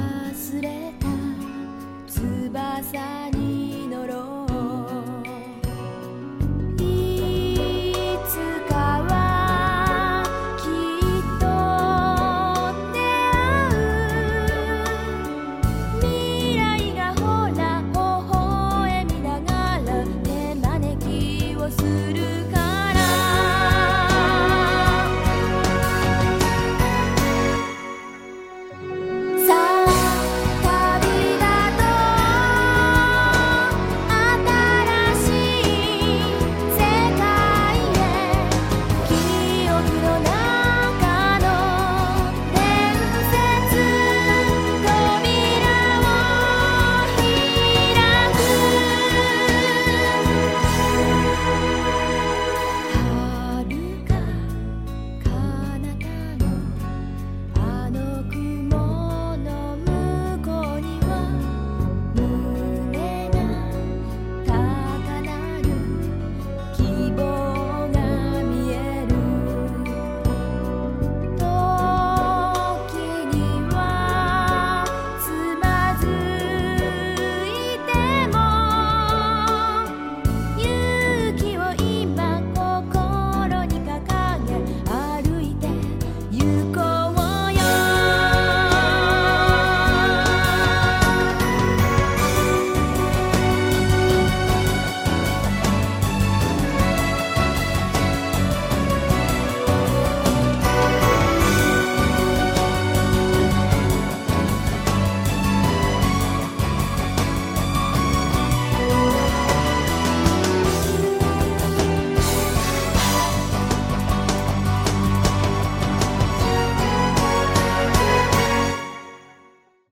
忘れた翼に